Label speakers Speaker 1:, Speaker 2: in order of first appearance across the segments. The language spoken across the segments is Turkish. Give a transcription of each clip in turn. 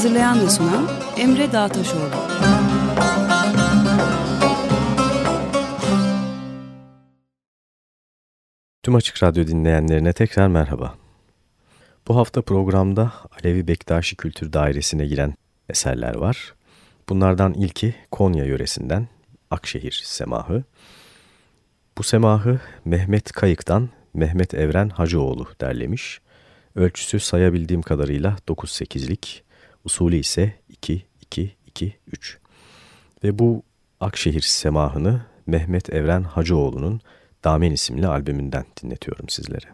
Speaker 1: Hazırlayan ve sunan Emre Dağtaşoğlu.
Speaker 2: Tüm Açık Radyo dinleyenlerine tekrar merhaba. Bu hafta programda Alevi Bektaşi Kültür Dairesi'ne giren eserler var. Bunlardan ilki Konya yöresinden Akşehir Semahı. Bu semahı Mehmet Kayık'tan Mehmet Evren Hacıoğlu derlemiş. Ölçüsü sayabildiğim kadarıyla 9-8'lik, usulü ise 2-2-2-3. Ve bu Akşehir semahını Mehmet Evren Hacıoğlu'nun Damen isimli albümünden dinletiyorum sizlere.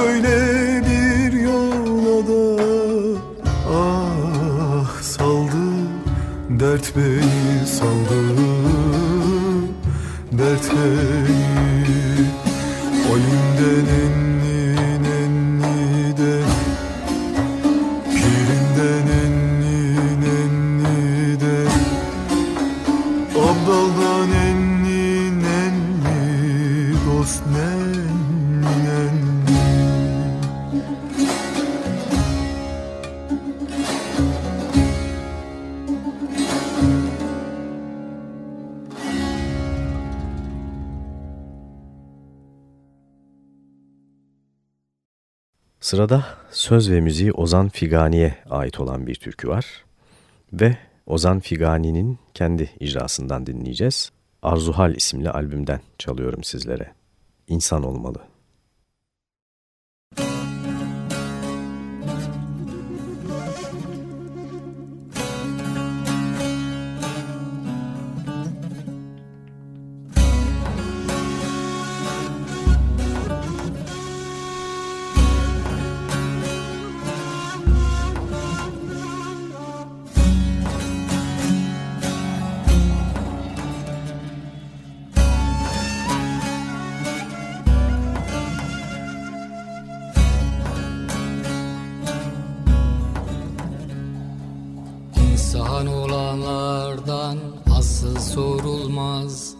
Speaker 2: böyle bir yola da Ah saldı dert beni saldı. Dert beni Ölümden
Speaker 3: Sırada söz ve müziği Ozan Figani'ye ait olan bir türkü var ve Ozan Figani'nin kendi icrasından dinleyeceğiz. Arzuhal isimli albümden çalıyorum sizlere. İnsan olmalı.
Speaker 4: Asıl sorulmaz.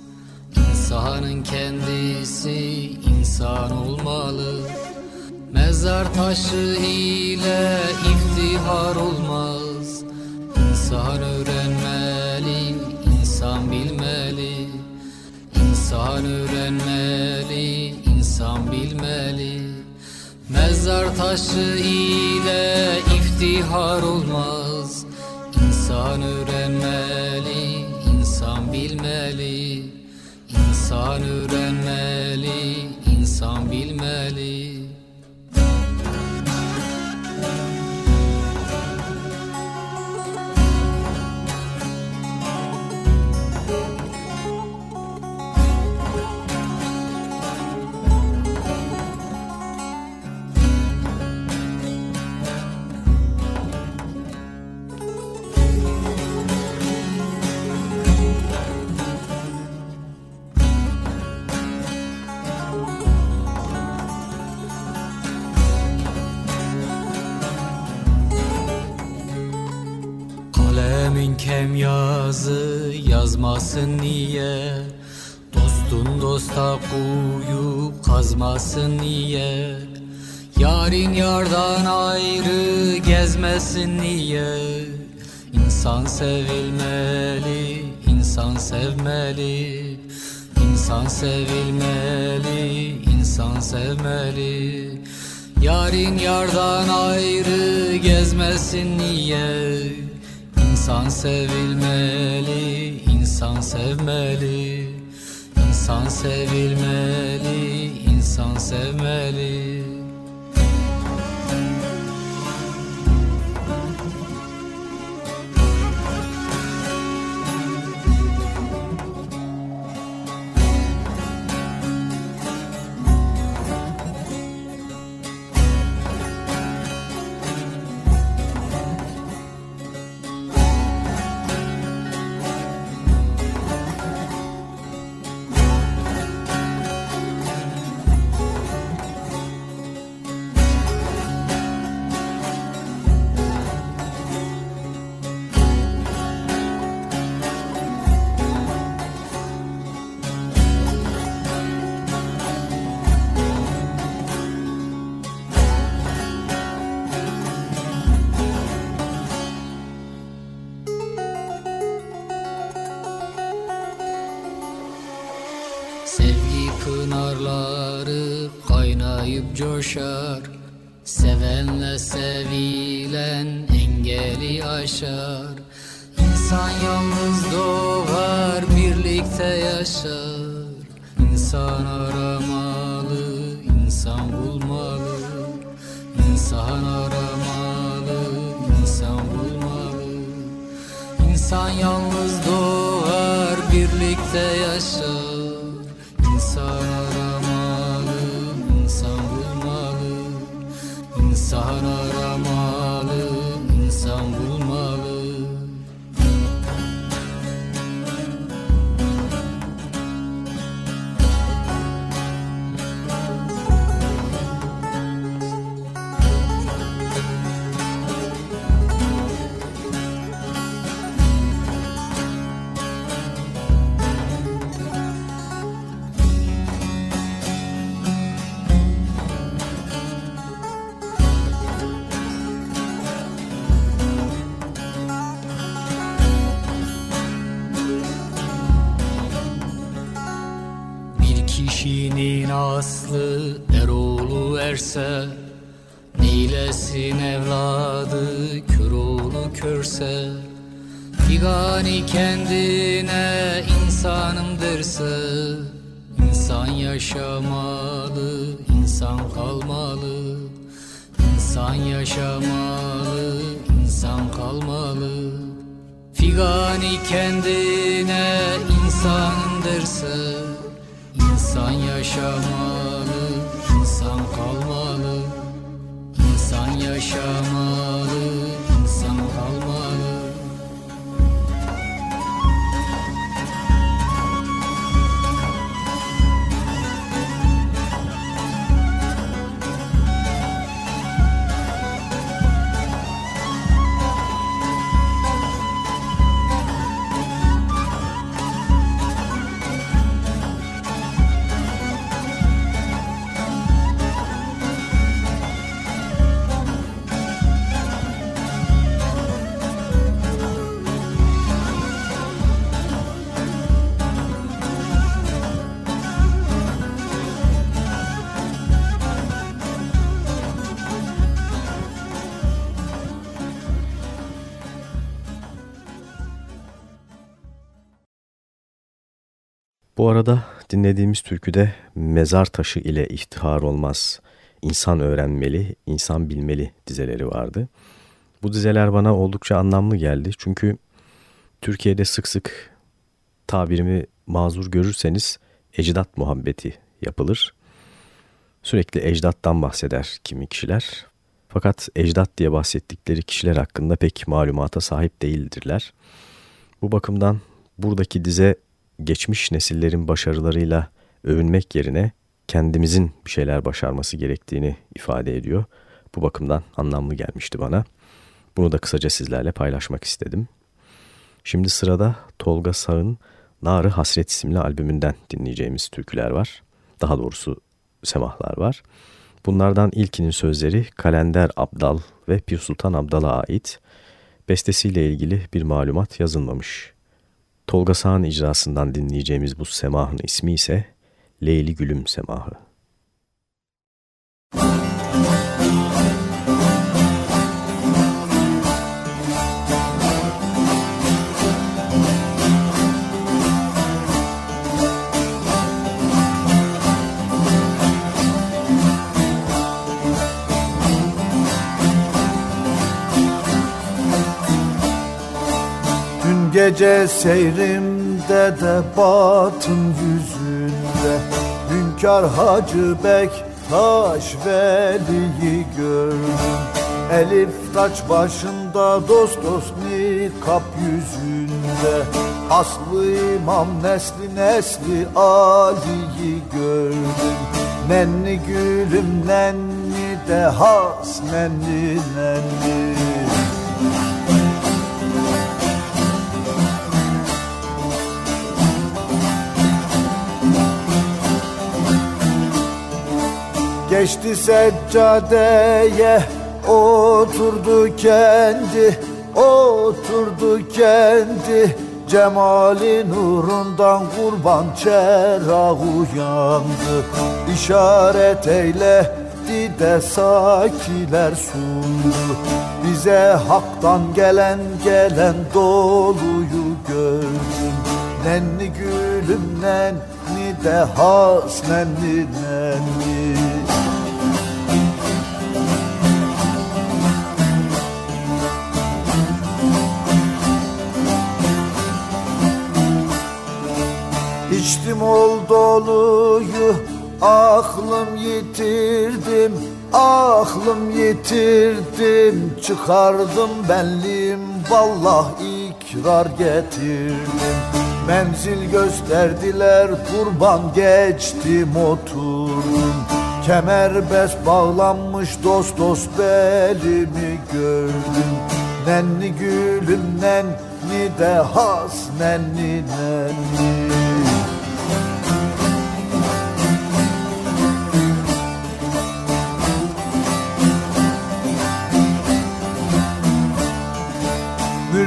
Speaker 4: İnsanın kendisi insan olmalı. Mezar taşı ile iftihar olmaz. İnsan öğrenmeli, insan bilmeli. İnsan öğrenmeli, insan bilmeli. Mezar taşı ile iftihar olmaz. İnsan öğrenmeli, bilmeli İnsan öğrenmeli, insan bilmeli Kalemin kem yazı yazmasın niye? Dostun dosta kuyu kazmasın niye? Yarın yardan ayrı gezmesin niye? İnsan sevilmeli, insan sevmeli. İnsan sevilmeli, insan sevmeli. Yarın yardan ayrı gezmesin niye İnsan sevilmeli, insan sevmeli. İnsan sevilmeli, insan sevmeli answer
Speaker 3: Bu arada dinlediğimiz türküde mezar taşı ile ihtihar olmaz, insan öğrenmeli, insan bilmeli dizeleri vardı. Bu dizeler bana oldukça anlamlı geldi çünkü Türkiye'de sık sık tabirimi mazur görürseniz ecdat muhabbeti yapılır. Sürekli ecdattan bahseder kimi kişiler. Fakat ecdat diye bahsettikleri kişiler hakkında pek malumata sahip değildirler. Bu bakımdan buradaki dize geçmiş nesillerin başarılarıyla övünmek yerine kendimizin bir şeyler başarması gerektiğini ifade ediyor. Bu bakımdan anlamlı gelmişti bana. Bunu da kısaca sizlerle paylaşmak istedim. Şimdi sırada Tolga Sağ'ın Narı Hasret isimli albümünden dinleyeceğimiz türküler var. Daha doğrusu semahlar var. Bunlardan ilkinin sözleri Kalender Abdal ve Pir Sultan Abdal'a ait. Bestesiyle ilgili bir malumat yazılmamış. Tolga Sağ'ın icrasından dinleyeceğimiz bu semahın ismi ise Leyli Gülüm Semahı.
Speaker 5: Gece seyrimde de batın yüzünde. Hünkar Hacı Bektaş Veli'yi gördüm. Elif taç başında dost dost nikap yüzünde. Aslı İmam Nesli Nesli Ali'yi gördüm. Nenni gülüm nenni de has nenni nenni Geçti seccadeye oturdu kendi Oturdu kendi. Cemali nurundan kurban çerağı uyandı. İşaret eyledi de sakiler sundu. Bize haktan gelen gelen doluyu gördüm. Nenni gülüm nenni de has nenni nenni İçtim ol doluyu aklım yitirdim Aklım yitirdim. Çıkardım benliğim Vallah ikrar getirdim. Menzil gösterdiler kurban geçtim oturdum. Kemerbest bağlanmış dost dost belimi gördüm. Nenni gülüm nenni de has nenni nenni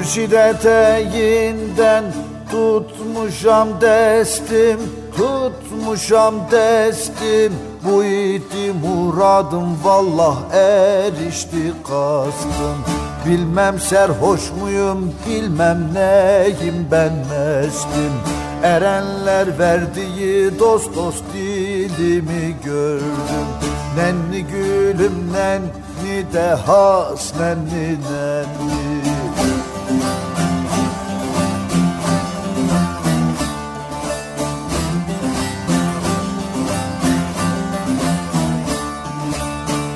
Speaker 5: Mürşid eteğinden tutmuşam destim Tutmuşam destim. Bu idi muradım Vallah erişti kastım. Bilmem serhoş muyum bilmem neyim ben mestim Erenler verdiği dost dost dilimi gördüm. Nenni gülüm nenni de has nenni nenni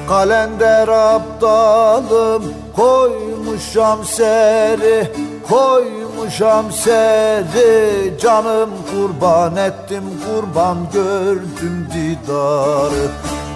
Speaker 5: Kalender aptalım koymuşam seri Koymuşam seri canım kurban ettim kurban gördüm didarı.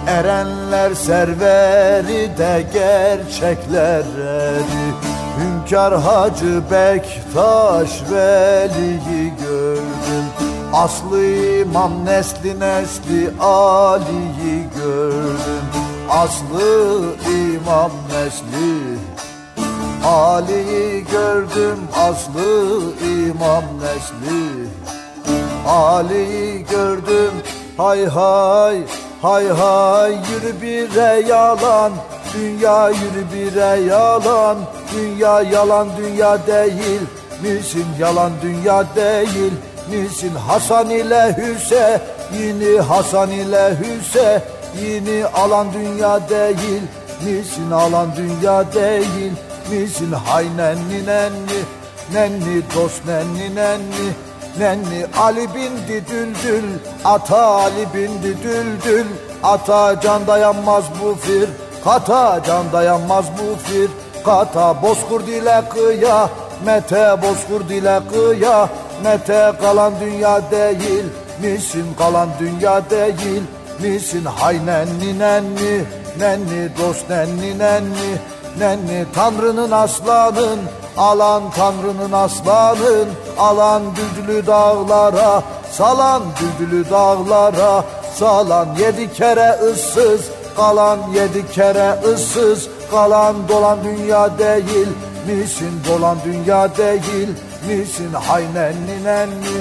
Speaker 5: Erenler serveri de gerçekler eri Hünkar Hacı Bektaş Veli'yi gördüm. Aslı imam nesli nesli Ali'yi gördüm Aslı imam nesli. Ali'yi gördüm aslı imam nesli. Ali'yi gördüm hay hay hay hay. Yürü bire yalan Dünya yürü bire yalan. Dünya yalan dünya değil. Misin yalan dünya değil. Misin Hasan ile Hüseyin'i Hasan ile Hüseyin'i alan dünya değil misin alan dünya değil misin hay nenni nenni nenni dost nenni nenni nenni Ali bindi düldül ata Ali bindi düldül ata can dayanmaz bu fir kata can dayanmaz bu fir kata bozkur dile kıya mete bozkur dile kıya mete kalan dünya değil misin kalan dünya değil misin hay nenni nenni nenni dost nenni nenni nenni tanrının aslanın alan tanrının aslanın alan düldülü dağlara salan düldülü dağlara salan yedi kere ıssız kalan yedi kere ıssız kalan dolan dünya değil misin dolan dünya değil misin hay nenni nenni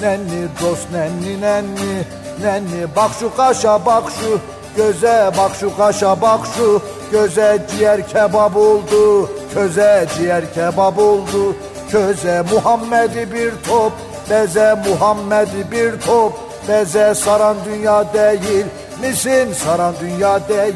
Speaker 5: nenni dost nenni nenni nenni bak şu kaşa bak şu göze bak şu kaşa bak şu göze ciğer kebap oldu köze ciğer kebap oldu köze Muhammed'i bir top beze Muhammed'i bir top beze saran dünya değil misin? Saran dünya değil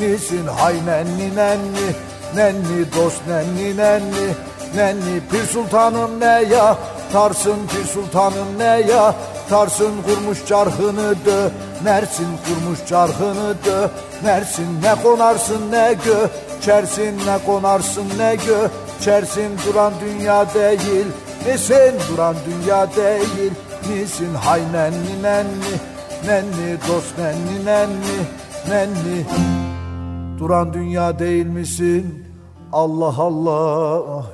Speaker 5: misin? Hay nenni nenni nenni dost nenni nenni nenni pir sultanım ne ya? Tarsın pir sultanım ne ya tarsın kurmuş çarhını dö Mersin kurmuş çarhını dö. Mersin ne konarsın ne gö Çersin ne konarsın ne gö. Çersin duran dünya değil Misin duran dünya değil? Misin hay nenni nenni Nenni dost nenni nenni Nenni. Duran dünya değil misin? Allah Allah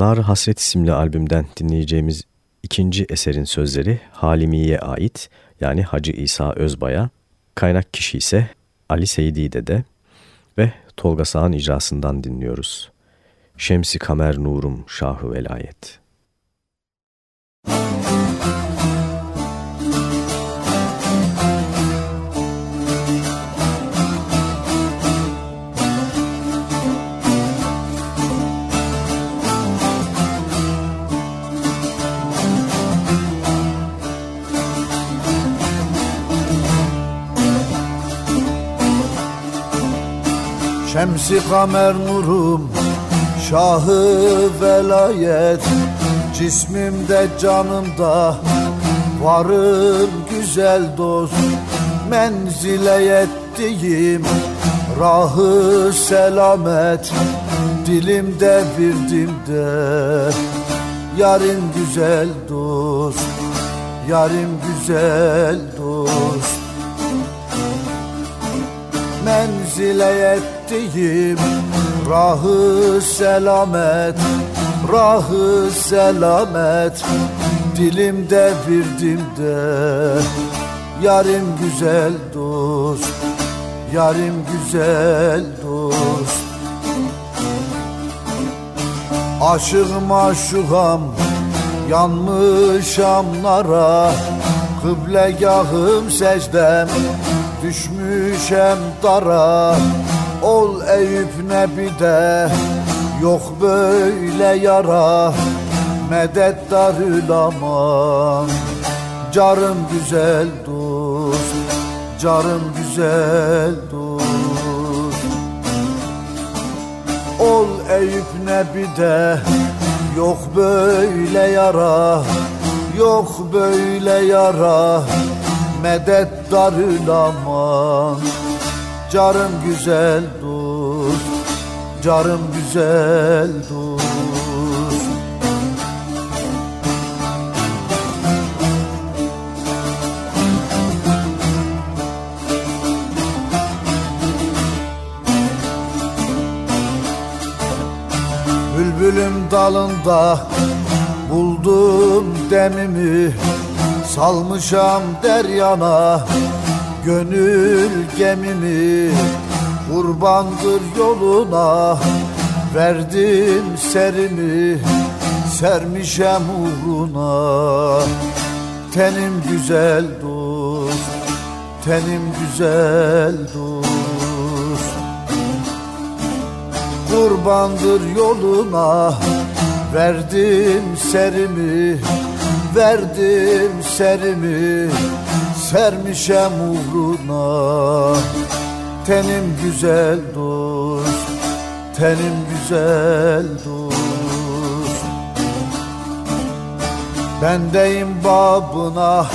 Speaker 3: Nar Hasret isimli albümden dinleyeceğimiz ikinci eserin sözleri Halimi'ye ait yani Hacı İsa Özbay'a, kaynak kişi ise Ali Seydi Dede ve Tolga Sağ'ın icrasından dinliyoruz. Şemsi Kamer Nurum Şahı Velayet.
Speaker 5: Şemsi kamer nurum Şahı velayet. Cismimde canımda Varım güzel dost. Menzile yettiğim Rahı selamet. Dilimde birdimde Yarım güzel dost. Yarım güzel dost. Menzile yettiğim Rahı selamet Rahı selamet. Dilimde birdimde Yarim güzel dost Yarim güzel dost. Aşık maşukam yanmışam nara Kıblegahım secdem düşmüşem dara Ol Eyüp Nebi'de yok böyle yara Medet darül aman. Carım güzel dost Carım güzel dost. Ol Eyüp Nebi'de Yok böyle yara Yok böyle yara Medet darül aman Carım güzel dost Carım güzel dost Bülbülüm dalında buldum demimi Salmışam deryana gönül gemimi Kurbandır yoluna verdim serimi Sermişem uğruna. Tenim güzel dost Tenim güzel dost. Kurbandır yoluna Verdim serimi Verdim serimi Sermişem uğruna. Tenim güzel dost Tenim güzel dost. Bendeyim babına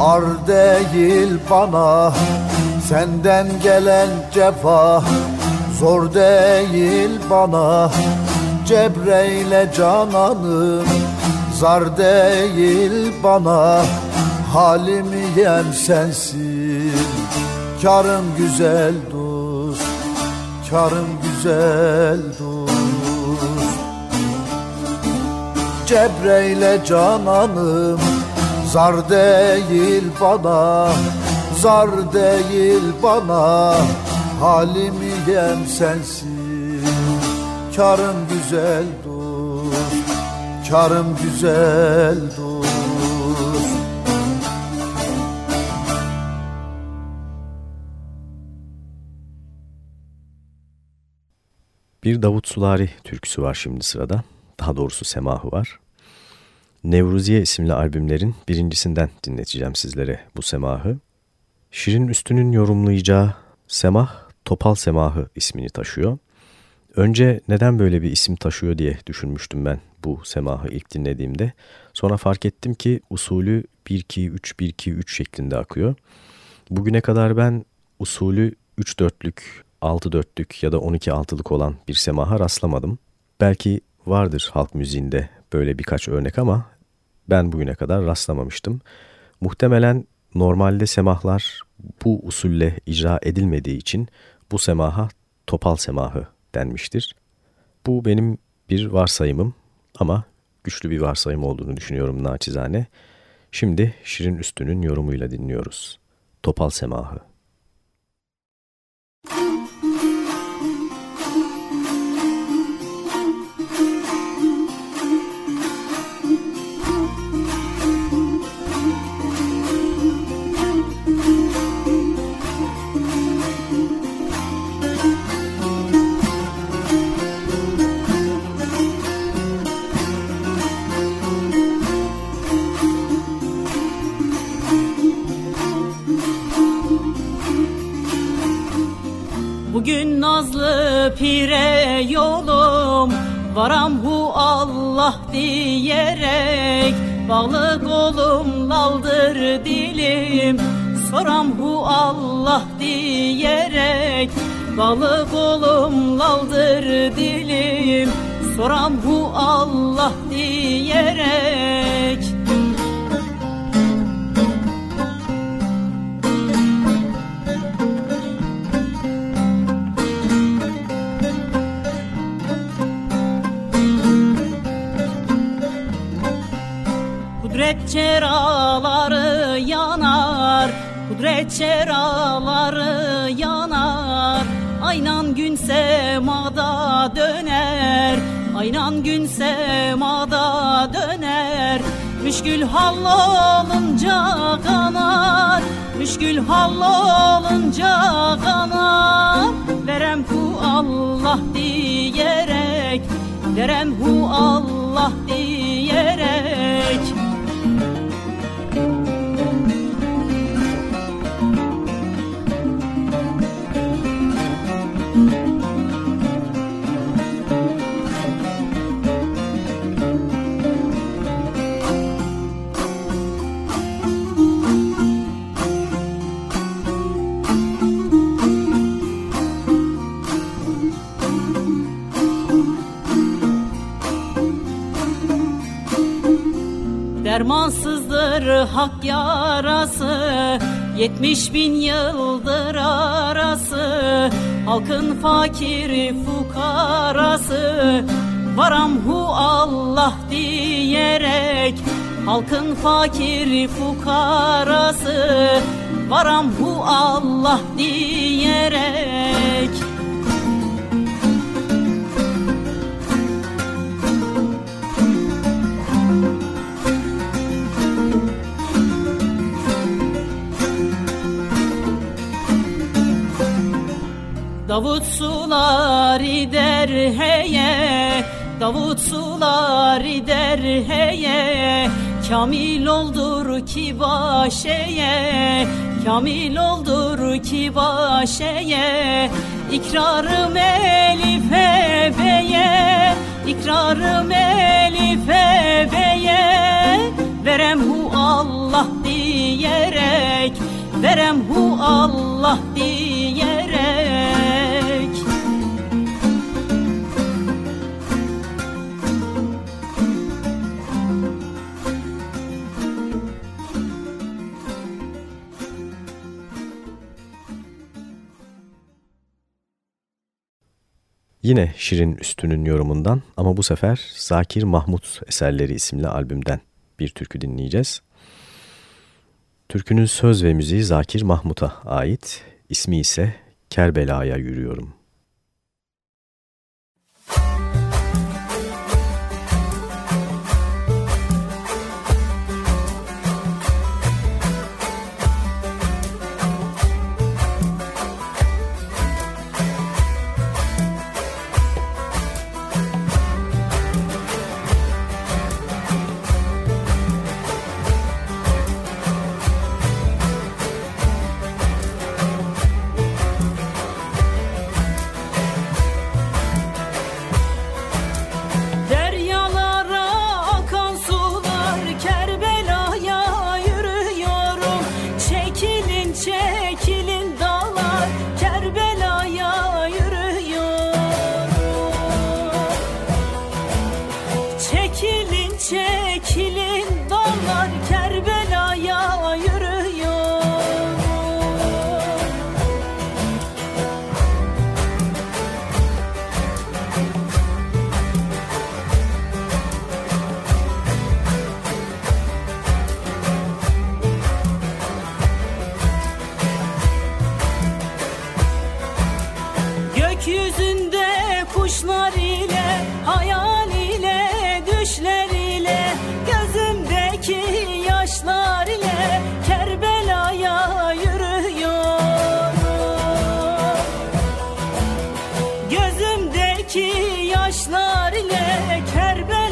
Speaker 5: Ar değil bana. Senden gelen cefa Zor değil bana. Cebreyle cananım Zar değil bana Halimi yem sensin. Karım güzel dost Karım güzel dost. Cebreyle cananım Zar değil bana Zar değil bana. Halimi yem sensin. Karım güzel dost Karım güzel dost
Speaker 3: Bir Davut Sulari türküsü var şimdi sırada. Daha doğrusu semahı var. Nevruziye isimli albümlerin birincisinden dinleteceğim sizlere bu semahı. Şirin Üstün'ün yorumlayacağı semah Topal Semahı ismini taşıyor. Önce neden böyle bir isim taşıyor diye düşünmüştüm ben bu semahı ilk dinlediğimde. Sonra fark ettim ki usulü 1-2-3-1-2-3 şeklinde akıyor. Bugüne kadar ben usulü 3-4'lük, 6-4'lük ya da 12-6'lık olan bir semaha rastlamadım. Belki vardır halk müziğinde böyle birkaç örnek ama ben bugüne kadar rastlamamıştım. Muhtemelen normalde semahlar bu usulle icra edilmediği için bu semaha topal semahı denmiştir. Bu benim bir varsayımım ama güçlü bir varsayım olduğunu düşünüyorum naçizane. Şimdi Şirin Üstü'nün yorumuyla dinliyoruz. Topal semahı.
Speaker 6: Nazlı pire yolum Varam hu Allah diyerek Bağlı kolum laldır dilim. Soram hu Allah diyerek Bağlı kolum laldır dilim. Soram hu Allah diyerek Kudret çeraları yanar Kudret çeraları yanar.
Speaker 7: Aynan gün semada döner Aynan gün semada döner. Müşkül hal olunca kanar Müşkül hal olunca kanar. Verem hu Allah diyerek Verem hu Allah Dermansızdır hak yarası. Yetmiş bin yıldır arası Halkın fakiri fukarası. Varam hu Allah diyerek Halkın fakiri fukarası. Varam hu Allah diyerek Davut sular der heye Davut sular der heye Kamil oldur ki başeye Kamil oldur ki başeye İkrarım elife beye İkrarım elife beye Verem hu Allah diyerek Verem hu Allah diyerek
Speaker 3: Yine Şirin Üstün'ün yorumundan ama bu sefer Zakir Mahmut Eserleri isimli albümden bir türkü dinleyeceğiz. Türkünün söz ve müziği Zakir Mahmut'a ait, ismi ise Kerbela'ya yürüyorum. Göğdeki yaşlar ile Kerbela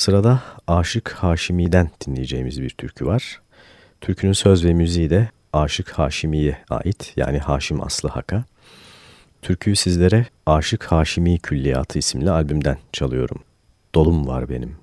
Speaker 3: Sırada Aşık Haşimi'den dinleyeceğimiz bir türkü var. Türkünün söz ve müziği de Aşık Haşimi'ye ait yani Haşim Aslı Hak'a. Türküyü sizlere Aşık Haşimi Külliyatı isimli albümden çalıyorum. Dolum var benim.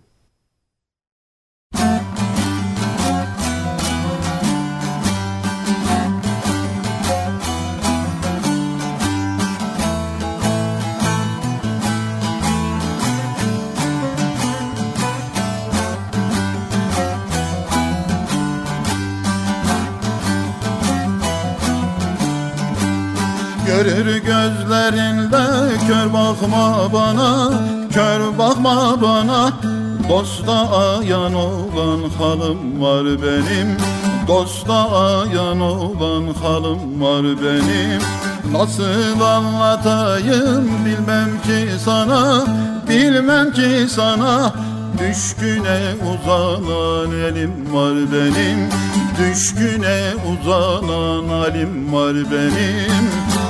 Speaker 8: Görür gözlerinle kör bakma bana Kör bakma bana. Dosta ayan olan halım var benim Dosta ayan olan halım var benim. Nasıl anlatayım bilmem ki sana Bilmem ki sana. Düşküne uzanan elim var benim Düşküne uzanan halim var benim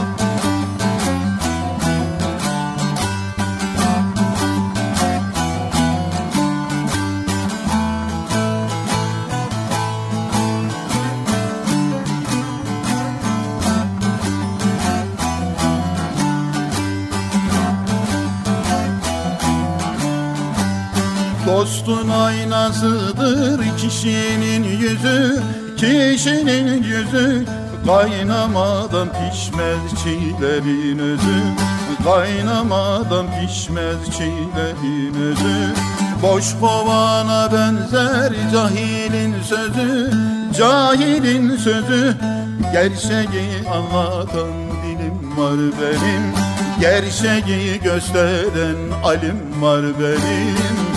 Speaker 8: kişinin yüzü Kişinin yüzü. Kaynamadan pişmez çiğlerin özü. Kaynamadan pişmez çiğlerin özü. Boş kovana benzer cahilin sözü. Cahilin sözü. Gerçeği anlatan dilim var benim. Gerçeği gösteren alim var benim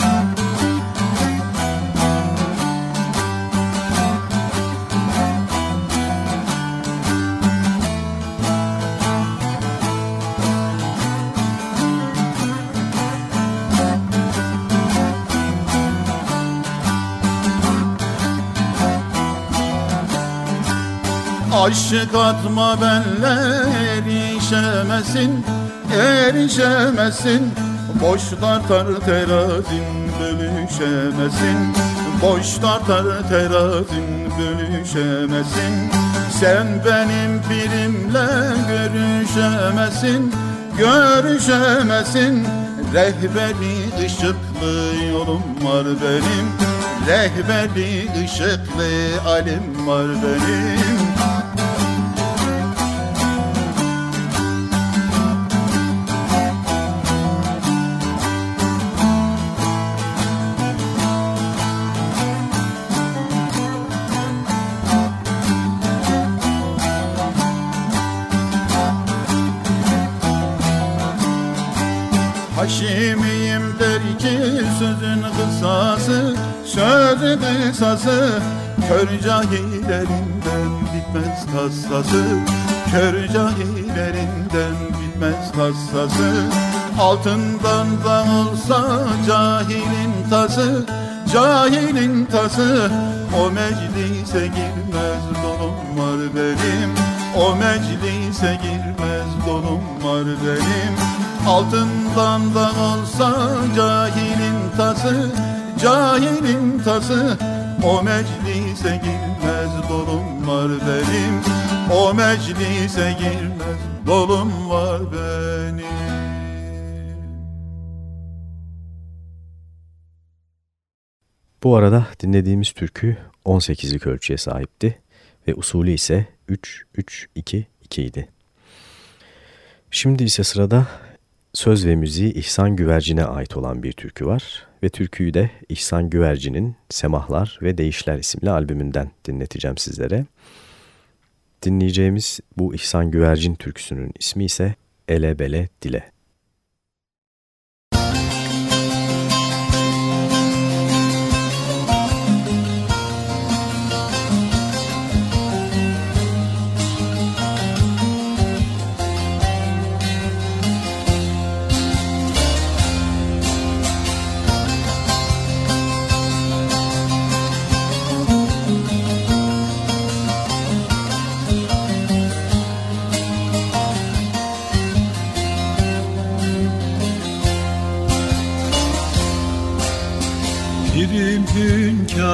Speaker 8: Aşık atma benle erişemesin Erişemesin. Boş tartar terazin bölüşemesin. Boş tartar terazin bölüşemesin. Sen benim birimle görüşemesin Görüşemesin. Rehberi ışıklı yolum var benim Rehberi ışıklı alim var benim Kısası Kör cahillerinden bitmez tassası Kör cahillerinden bitmez tassası Altından da olsa cahilin tası Cahilin tası. O meclise girmez dolum var benim. O meclise girmez dolum var benim. Altından da olsa cahilin tası Cahilin tası O meclise girmez dolum var benim O meclise girmez dolum var benim
Speaker 3: Bu arada dinlediğimiz türkü 18'lik ölçüye sahipti ve usulü ise 3-3-2-2 idi. Şimdi ise sırada Söz ve müziği İhsan Güvercin'e ait olan bir türkü var ve türküyü de İhsan Güvercin'in Semahlar ve Değişler isimli albümünden dinleteceğim sizlere. Dinleyeceğimiz bu İhsan Güvercin türküsünün ismi ise Ele Bele Dile.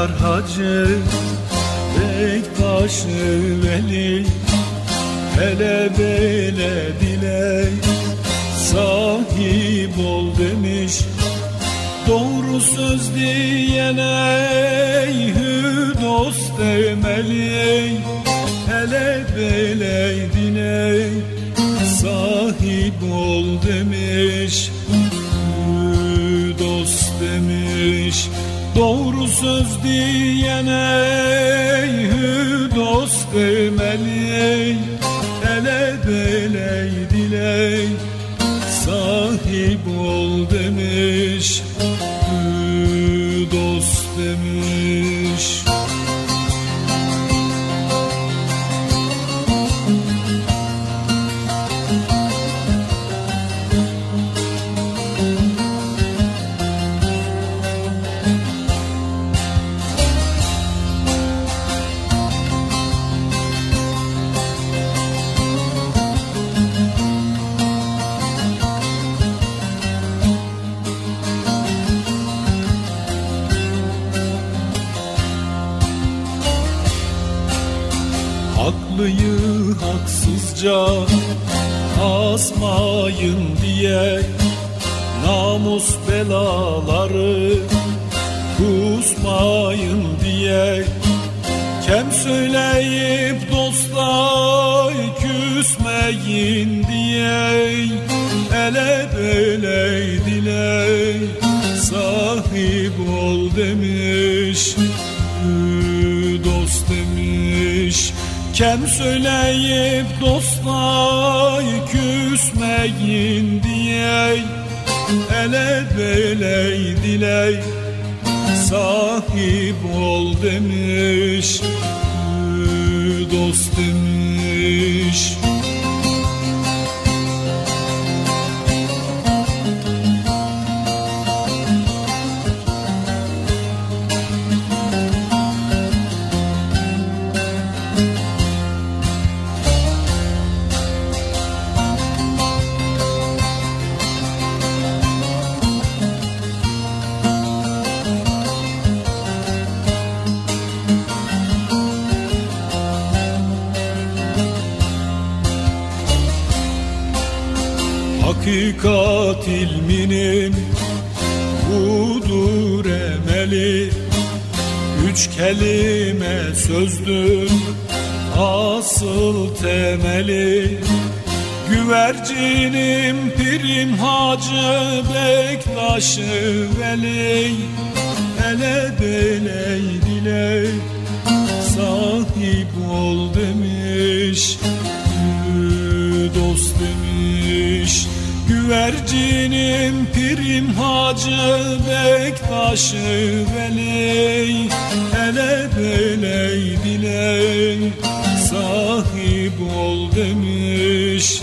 Speaker 2: Hünkâr hacı Bektaşı veli Hele bele diley Sahip ol demiş. Doğru söz diyene hü dost demeli Hele bele diney sahip ol demiş. Hü dost demiş. Doğru söz diyene dost demeli asmayın diye namus belaları kusmayın diye kem söyleyip dostlar küsmeyin diye ele böyle dile sahip ol demiş dost demiş. Kem söyleyip dostlar Diley sahip ol demiş hakikat ilminin budur emeli. Üç kelime sözdür asıl temeli. Güvercinim pirim hacı bektaşı veli. Ele beley diley sahip ol demiş Güvercinim pirim hacı bektaşı veli Hele beley diley sahip ol demiş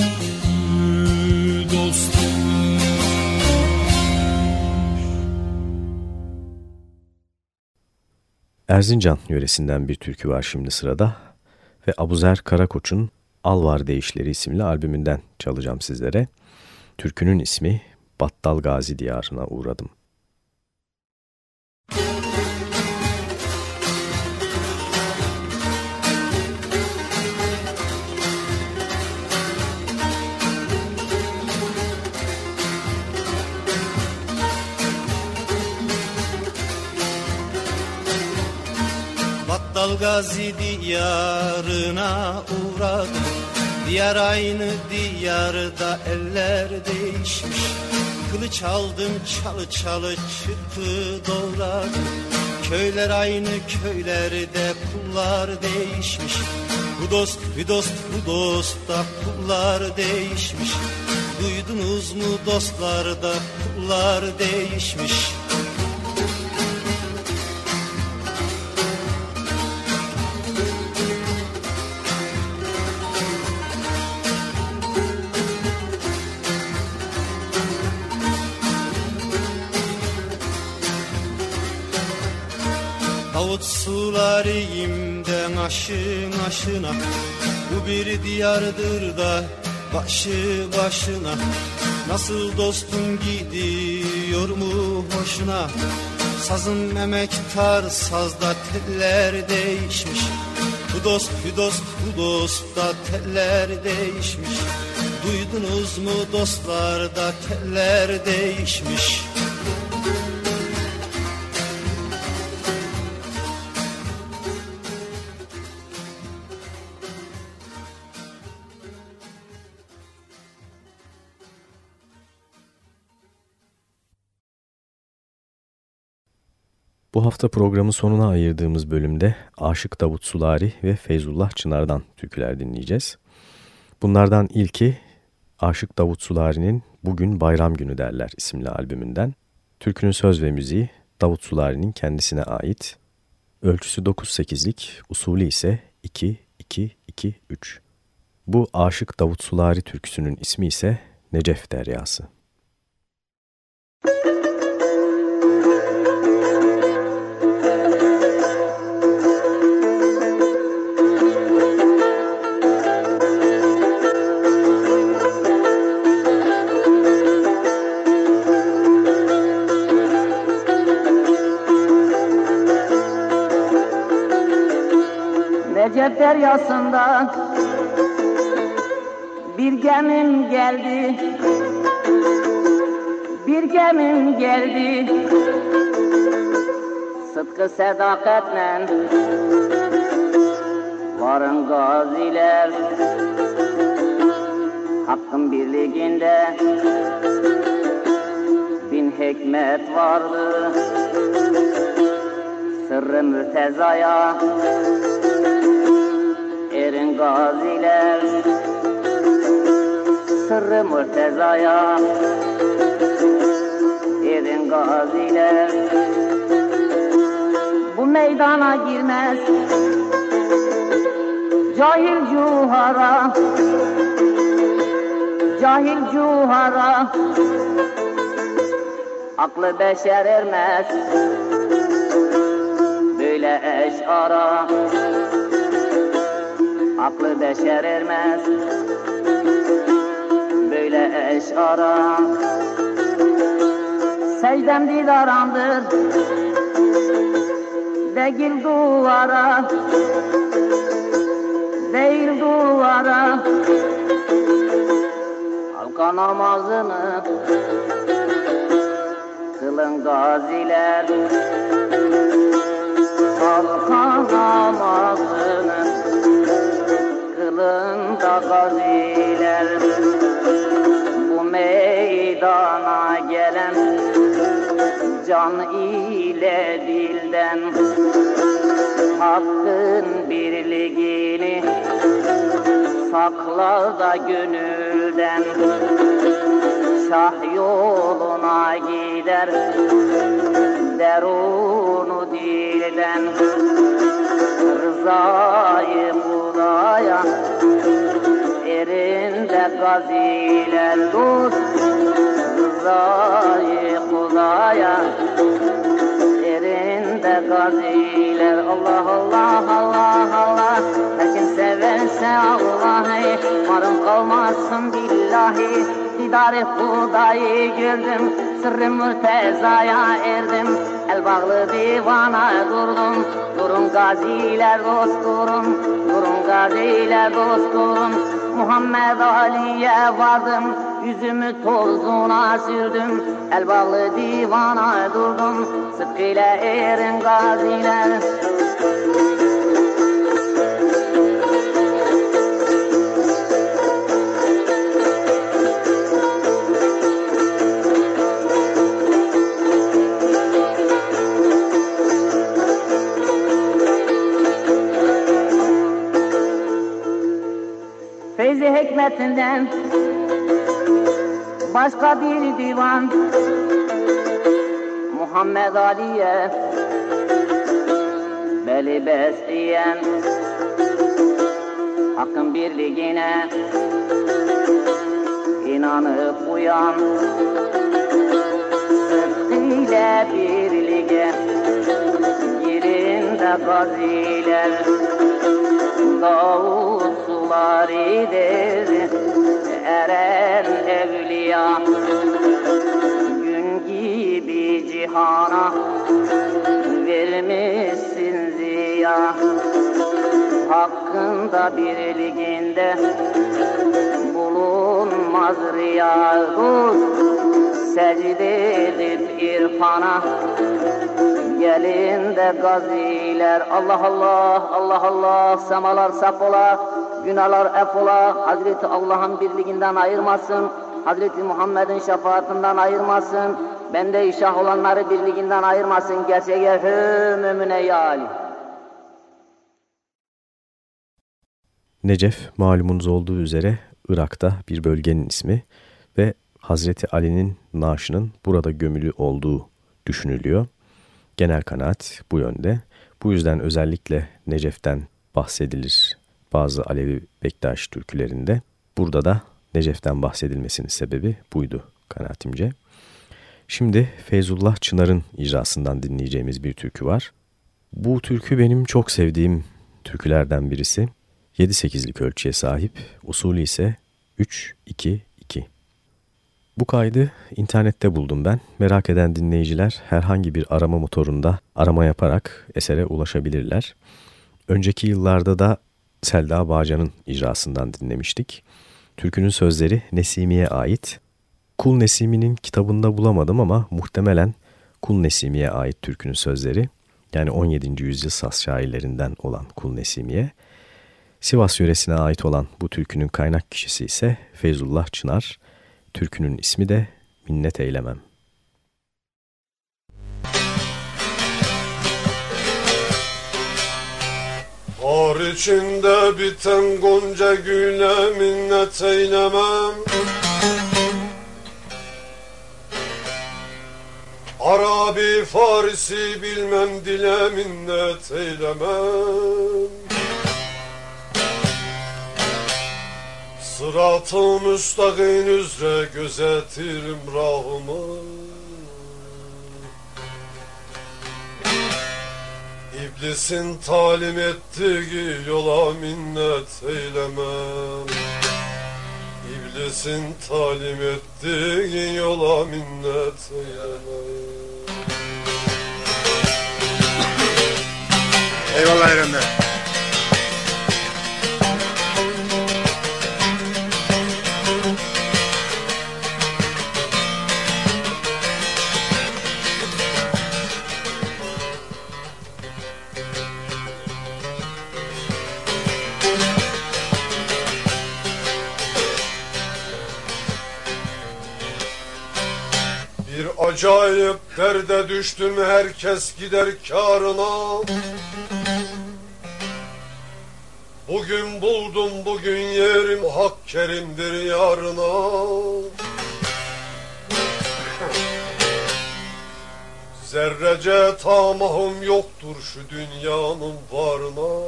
Speaker 3: Erzincan yöresinden bir türkü var şimdi sırada ve Abuzer Karakoç'un Alvar Değişleri isimli albümünden çalacağım sizlere. Türkünün ismi Battal Gazi diyarına uğradım.
Speaker 9: Battal Gazi diyarına uğradım Diyar aynı diyarda eller değişmiş. Kılıç aldım çalı çalı çırpı doğradım Köyler aynı köylerde kullar değişmiş. Bu dost bir dost bu dost da kullar değişmiş. Duydunuz mu dostlarda kullar değişmiş sularıyımden aşın aşına Bu bir diyardır da başı başına. Nasıl dostum gidiyor mu hoşuna? Sazın emektar sazda teller değişmiş. Hudos hudos hudos da teller değişmiş. Duydunuz mu dostlar da teller değişmiş
Speaker 3: Bu hafta programın sonuna ayırdığımız bölümde Aşık Davut Sulari ve Feyzullah Çınar'dan türküler dinleyeceğiz. Bunlardan ilki Aşık Davut Sulari'nin Bugün Bayram Günü derler isimli albümünden. Türkünün söz ve müziği Davut Sulari'nin kendisine ait. Ölçüsü 9-8'lik, usulü ise 2-2-2-3. Bu Aşık Davut Sulari türküsünün ismi ise Necef Deryası.
Speaker 7: Recep deryasında bir gemim geldi. Bir gemim geldi. Sıdkı sedakatle Varın gaziler. Hakkın birliğinde Bin hikmet vardı. Sırrı mürtezaya erin gaziler. Sırrı murtezaya. Erin gaziler. Bu meydana girmez. Cahil cuhara. Cahil cuhara. Aklı beşer ermez. Böyle eşara aklı beşer ermez. Böyle eş ara. Secdem didarandır Değil duvara. Değil duvara. Halka namazını Kılın gaziler. Halka namazını yolunda gaziler Bu meydana gelen Can ile dilden Hakkın birliğini Sakla da gönülden Şah yoluna gider Derunu dilden Rızayı Hudaya Yerinde gaziler dost Rızayı Hudaya Yerinde gaziler Allah Allah Allah Allah. Her kim severse Allah'ı Varım kalmazsın billahi Didar-ı Hudayı gördüm Sırrı mürtezaya erdim. El bağlı divana durdum Durun gaziler dost durun Durun gaziler dost durun Muhammed Ali'ye vardım. Yüzümü tozuna sürdüm El bağlı divana durdum. Sıkkıyla erin gaziler hikmetinden başka bir divan Muhammed Ali'ye beli besleyen Hakkın birliğine inanıp uyan Sıdkıyla birliğe girin de gaziler Davut suvaridir eren evliya. Gün gibi cihana ettirmişsin ziya. Hakkında bir liginde bulunmaz riya secde edip irfana Gelin de gaziler. Allah Allah Allah Allah semalar saf ola günahlar ef ola Hazreti Allah'ın birliğinden ayırmasın. Hazreti Muhammed'in şefaatinden ayırmasın. Bende işah olanları birliğinden ayırmasın. Gerçeğe hümümüne yâli
Speaker 3: Necef malumunuz olduğu üzere Irak'ta bir bölgenin ismi ve Hazreti Ali'nin naaşının burada gömülü olduğu düşünülüyor. Genel kanaat bu yönde. Bu yüzden özellikle Necef'ten bahsedilir bazı Alevi Bektaş türkülerinde. Burada da Necef'ten bahsedilmesinin sebebi buydu kanaatimce. Şimdi Feyzullah Çınar'ın icrasından dinleyeceğimiz bir türkü var. Bu türkü benim çok sevdiğim türkülerden birisi. 7-8'lik ölçüye sahip, usulü ise 3-2 bu kaydı internette buldum ben. Merak eden dinleyiciler herhangi bir arama motorunda arama yaparak esere ulaşabilirler. Önceki yıllarda da Selda Bağcan'ın icrasından dinlemiştik. Türkünün sözleri Nesimi'ye ait. Kul Nesimi'nin kitabında bulamadım ama muhtemelen Kul Nesimi'ye ait türkünün sözleri yani 17. yüzyıl Saz şairlerinden olan Kul Nesimi'ye. Sivas yöresine ait olan bu türkünün kaynak kişisi ise Feyzullah Çınar. Türkünün ismi de Minnet Eylemem.
Speaker 10: Ar içinde biten gonca güle minnet eylemem. Arabi Farisi bilmem dile minnet eylemem. Sırat-ı müstakin üzere gözetirim rahımı İblisin talim ettiği yola minnet eylemem İblisin talim ettiği yola minnet eylemem
Speaker 11: Eyvallah Erenler.
Speaker 10: Düştüm herkes gider karına Bugün buldum bugün yerim hak kerimdir yarına. Zerrece tamahım yoktur şu dünyanın varına.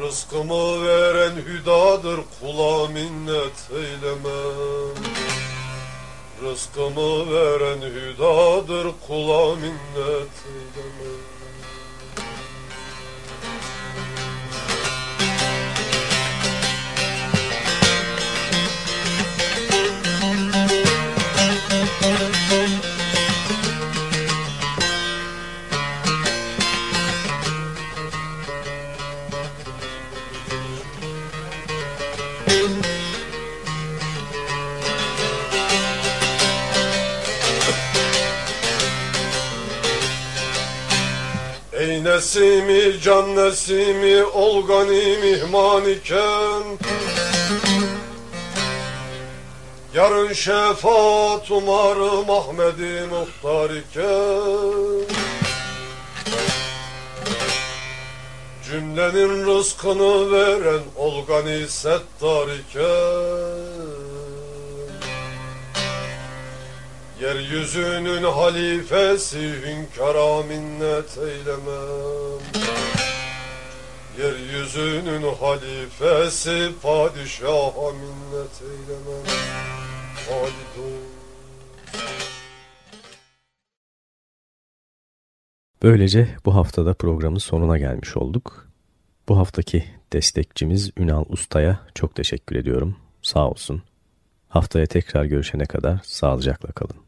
Speaker 10: Rızkımı veren hüdadır kula minnet eylemem Rızkımı veren hüdadır kula minnet eylemem nesimi can nesimi olgani mihman iken? Yarın şefaat umarım Ahmedi muhtar iken. Cümlenin rızkını veren olgani settar iken Yeryüzünün halifesi hünkara minnet eylemem Yeryüzünün halifesi padişaha minnet eylemem
Speaker 3: Böylece bu haftada programın sonuna gelmiş olduk. Bu haftaki destekçimiz Ünal Usta'ya çok teşekkür ediyorum. Sağ olsun. Haftaya tekrar görüşene kadar sağlıcakla kalın.